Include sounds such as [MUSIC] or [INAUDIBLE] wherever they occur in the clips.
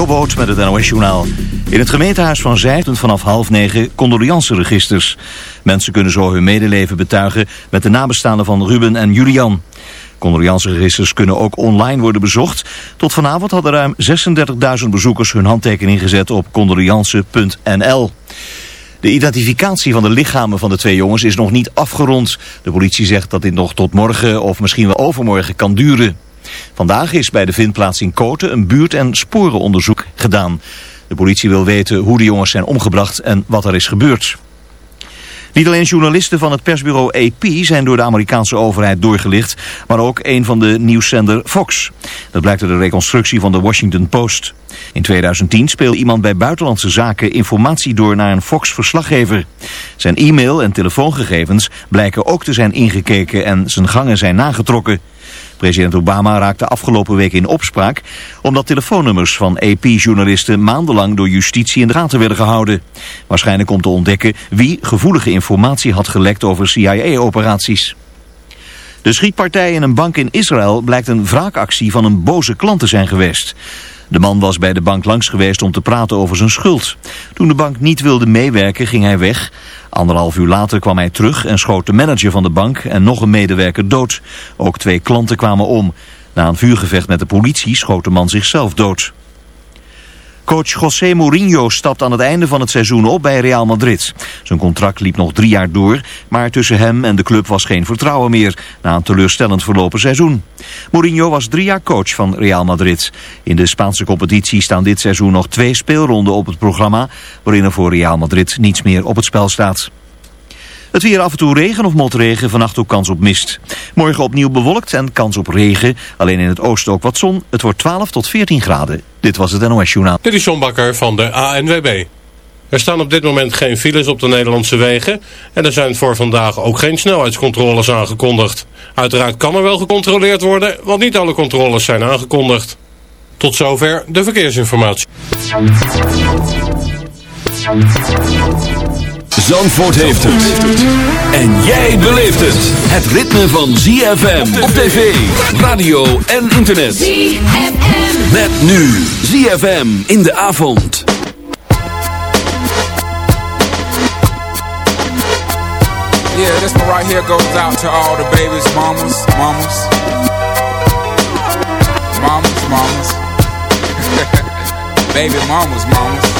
Jobboot met het NOS Journaal. In het gemeentehuis van Zijtend vanaf half negen condoleanceregisters. Mensen kunnen zo hun medeleven betuigen met de nabestaanden van Ruben en Julian. Condoleanceregisters kunnen ook online worden bezocht. Tot vanavond hadden ruim 36.000 bezoekers hun handtekening gezet op condoleance.nl. De identificatie van de lichamen van de twee jongens is nog niet afgerond. De politie zegt dat dit nog tot morgen of misschien wel overmorgen kan duren. Vandaag is bij de vindplaats in Koten een buurt- en sporenonderzoek gedaan. De politie wil weten hoe de jongens zijn omgebracht en wat er is gebeurd. Niet alleen journalisten van het persbureau AP zijn door de Amerikaanse overheid doorgelicht, maar ook een van de nieuwszender Fox. Dat blijkt uit de reconstructie van de Washington Post. In 2010 speelde iemand bij Buitenlandse Zaken informatie door naar een Fox-verslaggever. Zijn e-mail en telefoongegevens blijken ook te zijn ingekeken en zijn gangen zijn nagetrokken. President Obama raakte afgelopen week in opspraak omdat telefoonnummers van AP-journalisten maandenlang door justitie in de gaten werden gehouden. Waarschijnlijk om te ontdekken wie gevoelige informatie had gelekt over CIA-operaties. De schietpartij in een bank in Israël blijkt een wraakactie van een boze klant te zijn geweest. De man was bij de bank langs geweest om te praten over zijn schuld. Toen de bank niet wilde meewerken ging hij weg. Anderhalf uur later kwam hij terug en schoot de manager van de bank en nog een medewerker dood. Ook twee klanten kwamen om. Na een vuurgevecht met de politie schoot de man zichzelf dood. Coach José Mourinho stapt aan het einde van het seizoen op bij Real Madrid. Zijn contract liep nog drie jaar door, maar tussen hem en de club was geen vertrouwen meer na een teleurstellend verlopen seizoen. Mourinho was drie jaar coach van Real Madrid. In de Spaanse competitie staan dit seizoen nog twee speelronden op het programma, waarin er voor Real Madrid niets meer op het spel staat. Het weer af en toe regen of motregen, vannacht ook kans op mist. Morgen opnieuw bewolkt en kans op regen. Alleen in het oosten ook wat zon. Het wordt 12 tot 14 graden. Dit was het NOS Journaal. Dit is John Bakker van de ANWB. Er staan op dit moment geen files op de Nederlandse wegen. En er zijn voor vandaag ook geen snelheidscontroles aangekondigd. Uiteraard kan er wel gecontroleerd worden, want niet alle controles zijn aangekondigd. Tot zover de verkeersinformatie. Zandvoort heeft het. En jij beleeft het. Het ritme van ZFM op tv, radio en internet. ZFM. Met nu ZFM in de avond. Yeah, this one right here goes out to all the babies, mamas, mamas. Mamas, mamas. [LAUGHS] Baby mamas, mamas.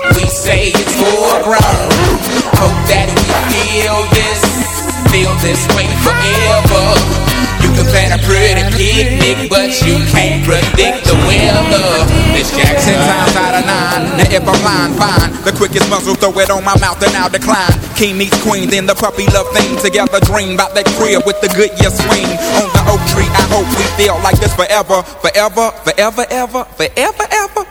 say it's. Hope that we feel this, feel this way forever. You can plan a pretty picnic, but you can't predict the weather. Miss Jackson times out of nine. Now if I'm lying, fine. The quickest muzzle, throw it on my mouth and I'll decline. King meets queen, then the puppy love thing. Together dream about that crib with the good year swing. On the oak tree, I hope we feel like this forever, forever, forever, ever, forever, ever.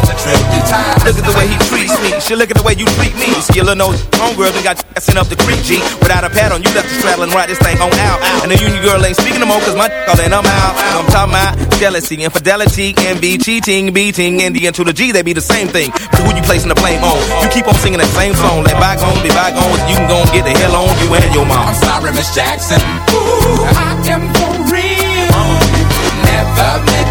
Look at the way he treats me. She look at the way you treat me. Skillin' those homegirls and got you up the creek, G. Without a pad on, you left the straddle and ride this thing on out. And the union girl ain't speaking no more, cause my [LAUGHS] all in, I'm out. I'm talking about jealousy, infidelity, envy, cheating, beating, and the N to the G, they be the same thing. But who you placing the blame on? You keep on singing that same song. Let bygones be bygones, you can go and get the hell on you and your mom. I'm sorry, Miss Jackson. Ooh, I am for real. Never meant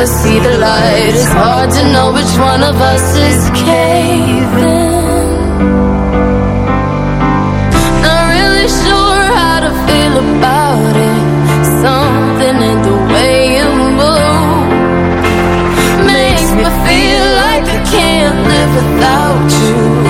never see the light. It's hard to know which one of us is caving. Not really sure how to feel about it. Something in the way you move makes me feel like I can't live without you.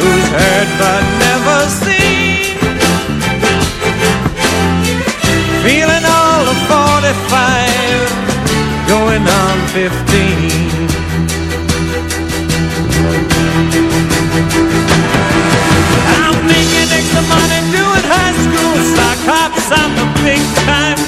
who's heard but never seen. Feeling all of 45, going on 15. I'm making extra money doing high school sock hops. I'm a big time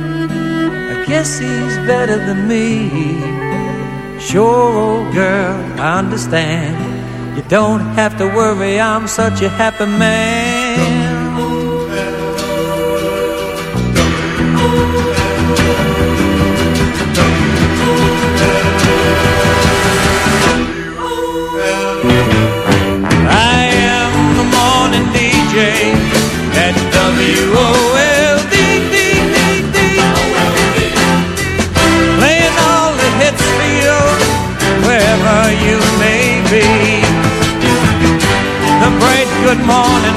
Guess he's better than me. Sure, old girl, I understand. You don't have to worry, I'm such a happy man. I am the morning DJ at WOLD.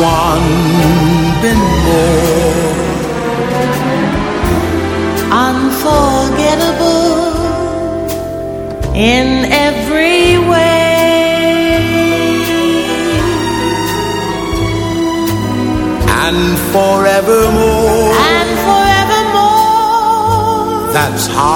Someone been more Unforgettable in every way. and forevermore. And forevermore, That's how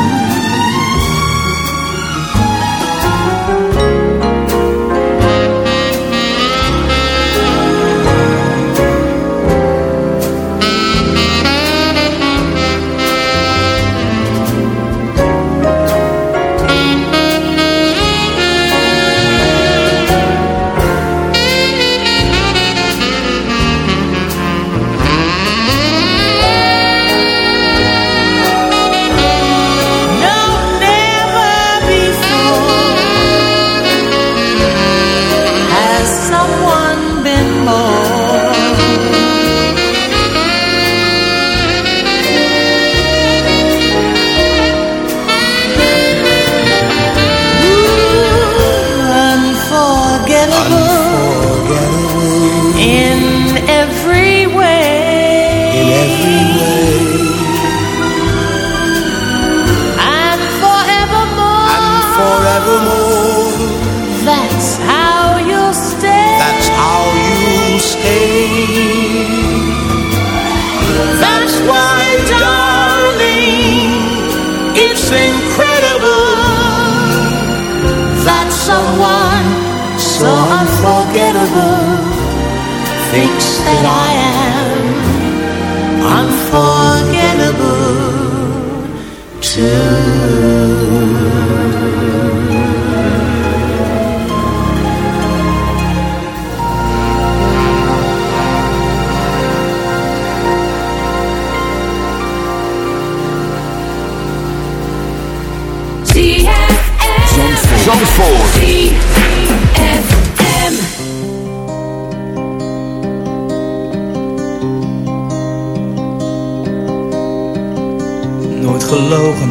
Gelogen,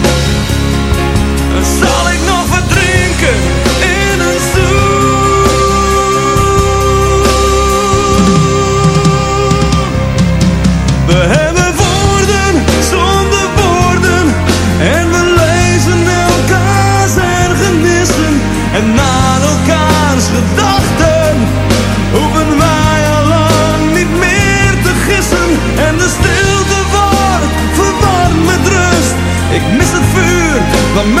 Vuur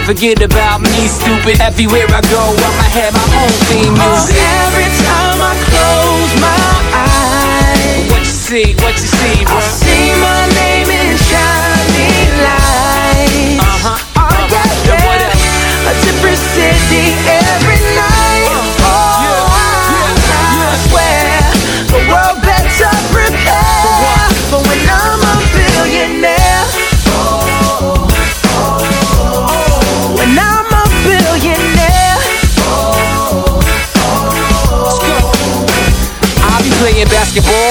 forget about me, stupid. Everywhere I go, I'ma have my own theme music. Oh, every time I close my eyes, What you see, what you see, bro? I see my name in shiny lights. Uh-huh. Oh, yeah, Yeah, what yeah. A different city basketball. with the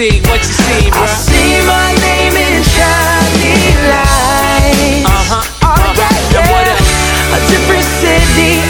See, what you see, bro? I see my name in shiny lights. Uh-huh. Oh, yeah, Yeah, what else? A different city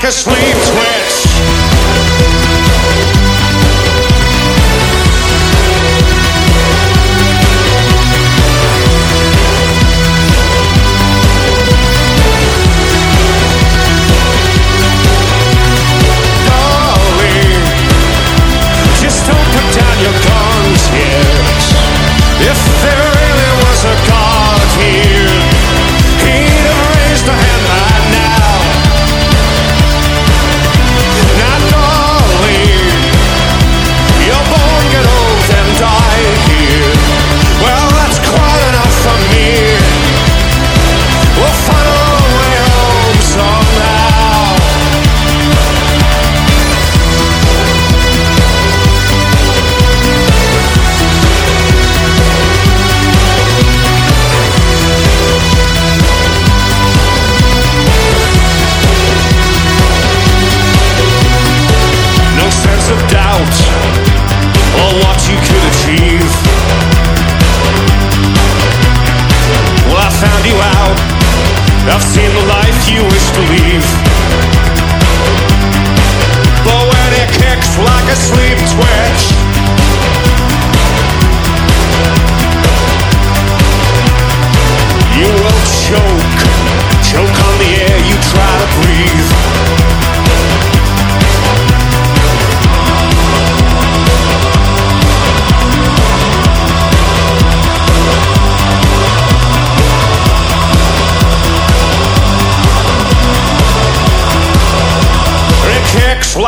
like a sleep sweat.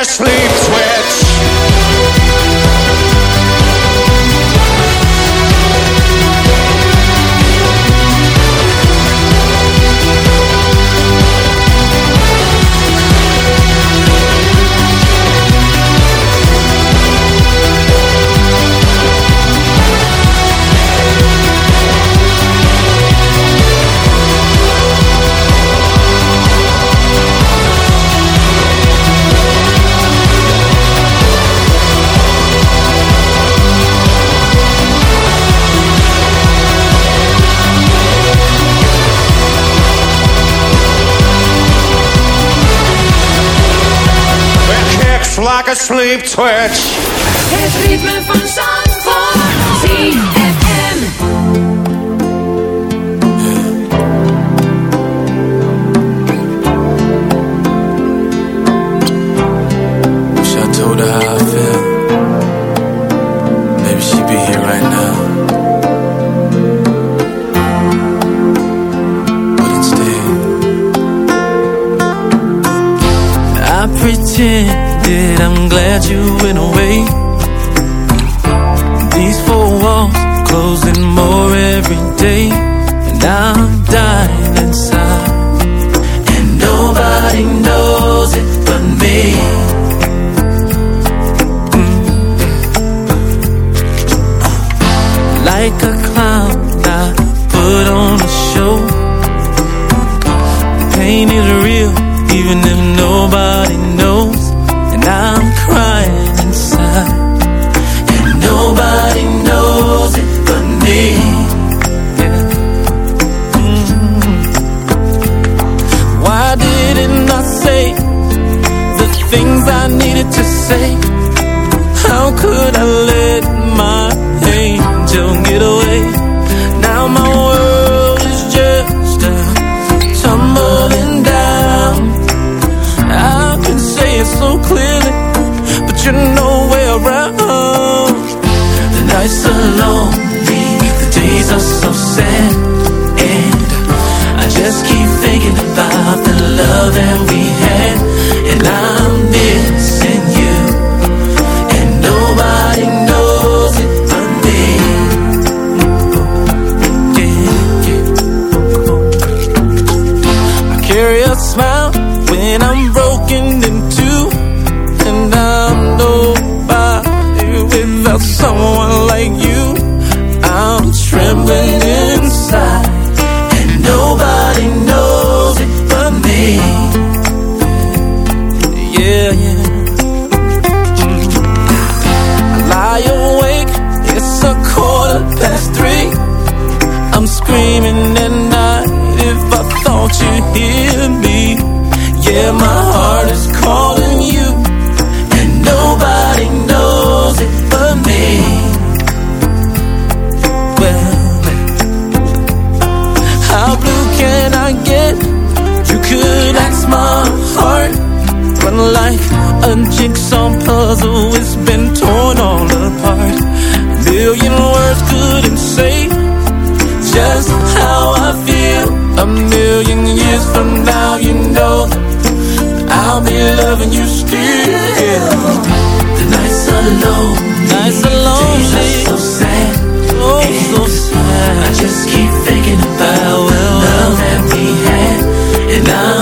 A sleep twitch. Sleep twitch. million years from now, you know I'll be loving you still. The nights are lonely, nights are. Days are so sad, oh so sad. I just keep thinking about well, love that we had, and I.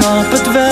snap het wel.